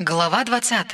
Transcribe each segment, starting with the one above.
Глава 20.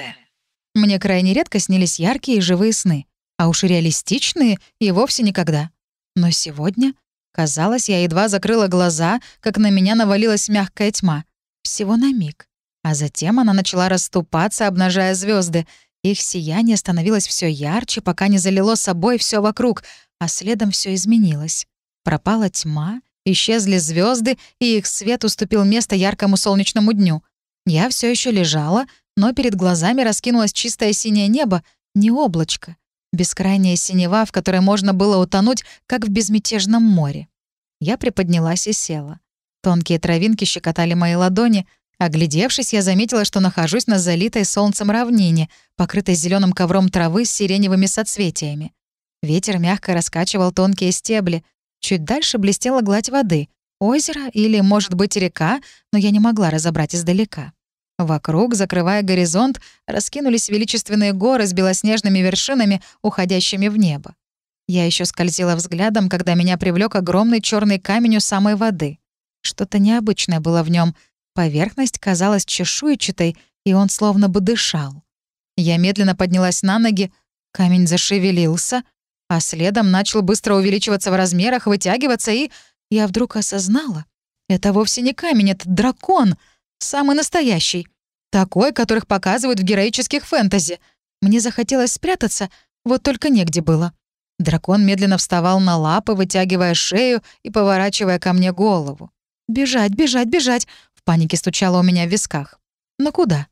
Мне крайне редко снились яркие и живые сны, а уж реалистичные и вовсе никогда. Но сегодня, казалось, я едва закрыла глаза, как на меня навалилась мягкая тьма. Всего на миг. А затем она начала расступаться, обнажая звезды. Их сияние становилось все ярче, пока не залило собой все вокруг, а следом все изменилось. Пропала тьма, исчезли звезды, и их свет уступил место яркому солнечному дню — я все еще лежала, но перед глазами раскинулось чистое синее небо, не облачко. Бескрайняя синева, в которой можно было утонуть, как в безмятежном море. Я приподнялась и села. Тонкие травинки щекотали мои ладони. Оглядевшись, я заметила, что нахожусь на залитой солнцем равнине, покрытой зеленым ковром травы с сиреневыми соцветиями. Ветер мягко раскачивал тонкие стебли. Чуть дальше блестела гладь воды. Озеро или, может быть, река, но я не могла разобрать издалека. Вокруг, закрывая горизонт, раскинулись величественные горы с белоснежными вершинами, уходящими в небо. Я еще скользила взглядом, когда меня привлек огромный черный камень у самой воды. Что-то необычное было в нем. Поверхность казалась чешуйчатой, и он словно бы дышал. Я медленно поднялась на ноги, камень зашевелился, а следом начал быстро увеличиваться в размерах, вытягиваться, и я вдруг осознала. Это вовсе не камень, это дракон — Самый настоящий. Такой, которых показывают в героических фэнтези. Мне захотелось спрятаться, вот только негде было. Дракон медленно вставал на лапы, вытягивая шею и поворачивая ко мне голову. «Бежать, бежать, бежать!» — в панике стучало у меня в висках. «Но куда?»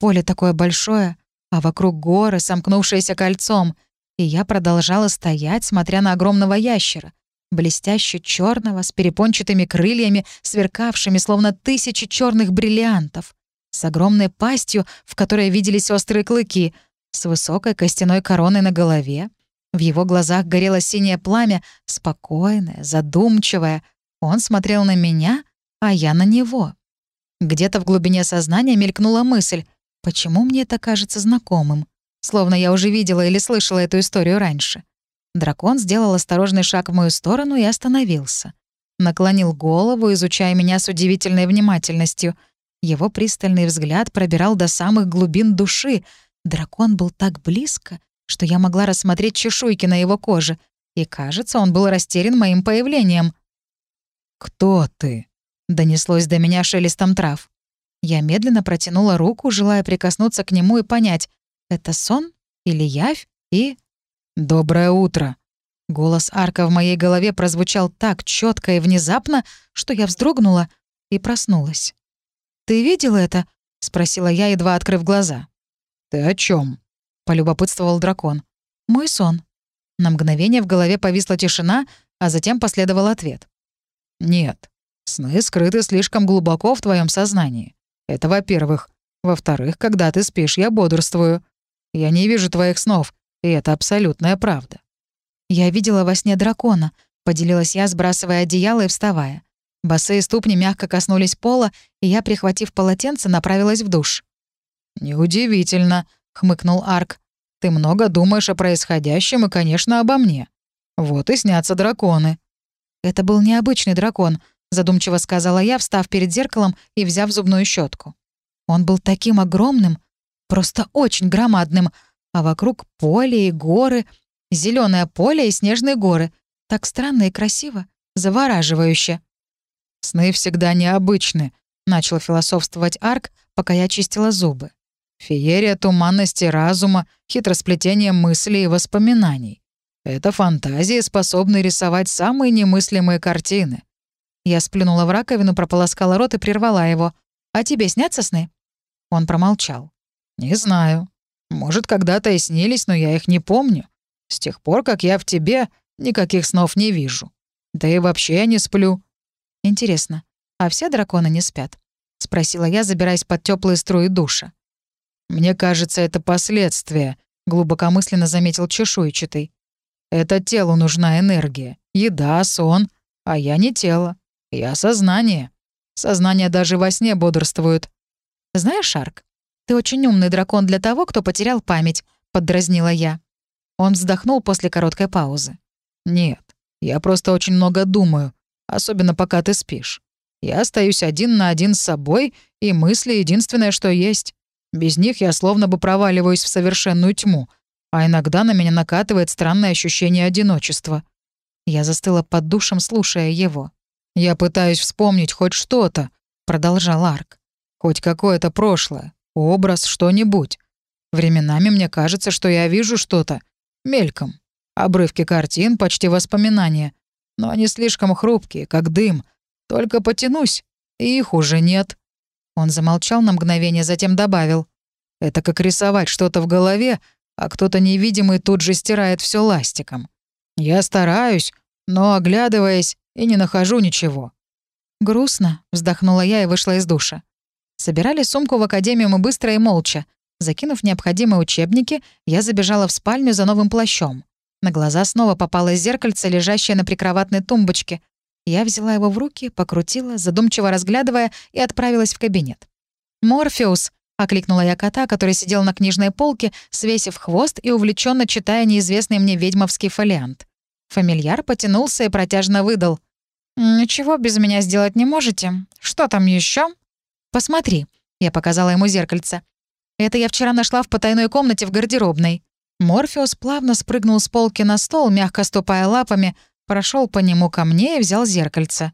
Поле такое большое, а вокруг горы, сомкнувшиеся кольцом. И я продолжала стоять, смотря на огромного ящера блестяще черного, с перепончатыми крыльями, сверкавшими, словно тысячи черных бриллиантов, с огромной пастью, в которой виделись острые клыки, с высокой костяной короной на голове. В его глазах горело синее пламя, спокойное, задумчивое. Он смотрел на меня, а я на него. Где-то в глубине сознания мелькнула мысль, почему мне это кажется знакомым, словно я уже видела или слышала эту историю раньше. Дракон сделал осторожный шаг в мою сторону и остановился. Наклонил голову, изучая меня с удивительной внимательностью. Его пристальный взгляд пробирал до самых глубин души. Дракон был так близко, что я могла рассмотреть чешуйки на его коже, и, кажется, он был растерян моим появлением. «Кто ты?» — донеслось до меня шелестом трав. Я медленно протянула руку, желая прикоснуться к нему и понять, это сон или явь, и «Доброе утро!» Голос Арка в моей голове прозвучал так четко и внезапно, что я вздрогнула и проснулась. «Ты видел это?» — спросила я, едва открыв глаза. «Ты о чем? полюбопытствовал дракон. «Мой сон». На мгновение в голове повисла тишина, а затем последовал ответ. «Нет, сны скрыты слишком глубоко в твоем сознании. Это во-первых. Во-вторых, когда ты спишь, я бодрствую. Я не вижу твоих снов, и это абсолютная правда. «Я видела во сне дракона», — поделилась я, сбрасывая одеяло и вставая. Босые ступни мягко коснулись пола, и я, прихватив полотенце, направилась в душ. «Неудивительно», — хмыкнул Арк. «Ты много думаешь о происходящем и, конечно, обо мне. Вот и снятся драконы». «Это был необычный дракон», — задумчиво сказала я, встав перед зеркалом и взяв зубную щетку. Он был таким огромным, просто очень громадным, а вокруг поле и горы, зеленое поле и снежные горы. Так странно и красиво, завораживающе. «Сны всегда необычны», — начал философствовать Арк, пока я чистила зубы. «Феерия туманности разума, хитросплетение мыслей и воспоминаний. Это фантазии, способны рисовать самые немыслимые картины». Я сплюнула в раковину, прополоскала рот и прервала его. «А тебе снятся сны?» Он промолчал. «Не знаю. Может, когда-то и снились, но я их не помню. С тех пор, как я в тебе, никаких снов не вижу. Да и вообще я не сплю». «Интересно, а все драконы не спят?» — спросила я, забираясь под теплые струи душа. «Мне кажется, это последствия», — глубокомысленно заметил чешуйчатый. «Это телу нужна энергия, еда, сон, а я не тело. Я сознание. Сознание даже во сне бодрствует». «Знаешь, Шарк, «Ты очень умный дракон для того, кто потерял память», — поддразнила я. Он вздохнул после короткой паузы. «Нет, я просто очень много думаю, особенно пока ты спишь. Я остаюсь один на один с собой, и мысли — единственное, что есть. Без них я словно бы проваливаюсь в совершенную тьму, а иногда на меня накатывает странное ощущение одиночества. Я застыла под душем, слушая его. «Я пытаюсь вспомнить хоть что-то», — продолжал Арк. «Хоть какое-то прошлое, образ, что-нибудь. Временами мне кажется, что я вижу что-то. Мельком. Обрывки картин, почти воспоминания. Но они слишком хрупкие, как дым. Только потянусь, и их уже нет». Он замолчал на мгновение, затем добавил. «Это как рисовать что-то в голове, а кто-то невидимый тут же стирает все ластиком. Я стараюсь, но, оглядываясь, и не нахожу ничего». «Грустно», — вздохнула я и вышла из душа. Собирали сумку в академию мы быстро и молча. Закинув необходимые учебники, я забежала в спальню за новым плащом. На глаза снова попалось зеркальце, лежащее на прикроватной тумбочке. Я взяла его в руки, покрутила, задумчиво разглядывая, и отправилась в кабинет. «Морфеус!» — окликнула я кота, который сидел на книжной полке, свесив хвост и увлеченно читая неизвестный мне ведьмовский фолиант. Фамильяр потянулся и протяжно выдал. «Ничего без меня сделать не можете. Что там еще? «Посмотри», — я показала ему зеркальце. «Это я вчера нашла в потайной комнате в гардеробной». Морфеус плавно спрыгнул с полки на стол, мягко ступая лапами, прошел по нему ко мне и взял зеркальце.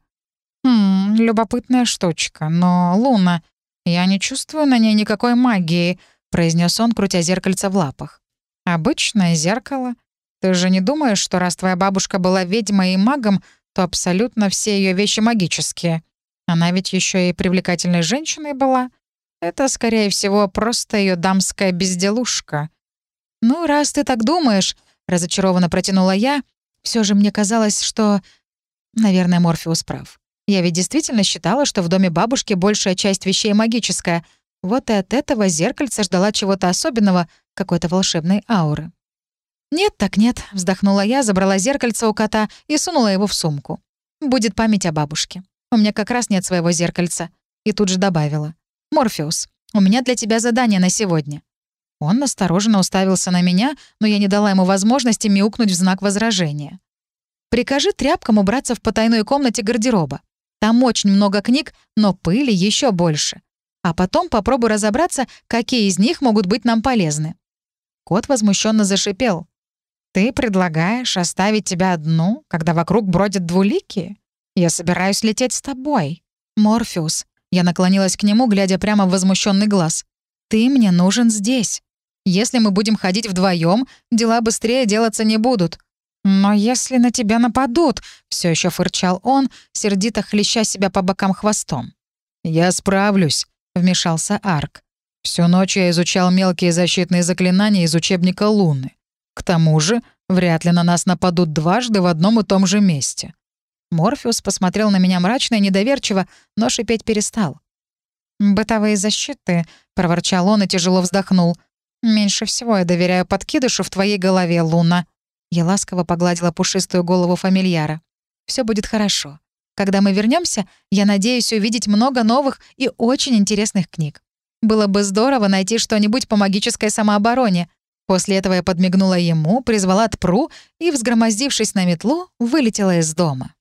«Хм, любопытная штучка, но, Луна, я не чувствую на ней никакой магии», — произнес он, крутя зеркальце в лапах. «Обычное зеркало. Ты же не думаешь, что раз твоя бабушка была ведьмой и магом, то абсолютно все ее вещи магические? Она ведь еще и привлекательной женщиной была. Это, скорее всего, просто ее дамская безделушка». «Ну, раз ты так думаешь», — разочарованно протянула я, все же мне казалось, что... Наверное, Морфеус прав. Я ведь действительно считала, что в доме бабушки большая часть вещей магическая. Вот и от этого зеркальца ждала чего-то особенного, какой-то волшебной ауры. «Нет, так нет», — вздохнула я, забрала зеркальце у кота и сунула его в сумку. «Будет память о бабушке. У меня как раз нет своего зеркальца». И тут же добавила. «Морфеус, у меня для тебя задание на сегодня». Он настороженно уставился на меня, но я не дала ему возможности мяукнуть в знак возражения. «Прикажи тряпкам убраться в потайной комнате гардероба. Там очень много книг, но пыли еще больше. А потом попробуй разобраться, какие из них могут быть нам полезны». Кот возмущенно зашипел. «Ты предлагаешь оставить тебя одну, когда вокруг бродят двуликие? Я собираюсь лететь с тобой. Морфеус». Я наклонилась к нему, глядя прямо в возмущенный глаз. «Ты мне нужен здесь. Если мы будем ходить вдвоем, дела быстрее делаться не будут. Но если на тебя нападут, все еще фырчал он, сердито хлеща себя по бокам хвостом. Я справлюсь, вмешался Арк. Всю ночь я изучал мелкие защитные заклинания из учебника Луны. К тому же, вряд ли на нас нападут дважды в одном и том же месте. Морфеус посмотрел на меня мрачно и недоверчиво, но шипеть перестал. «Бытовые защиты», — проворчал он и тяжело вздохнул. «Меньше всего я доверяю подкидышу в твоей голове, Луна». Я ласково погладила пушистую голову фамильяра. Все будет хорошо. Когда мы вернемся, я надеюсь увидеть много новых и очень интересных книг. Было бы здорово найти что-нибудь по магической самообороне. После этого я подмигнула ему, призвала Тпру и, взгромоздившись на метлу, вылетела из дома.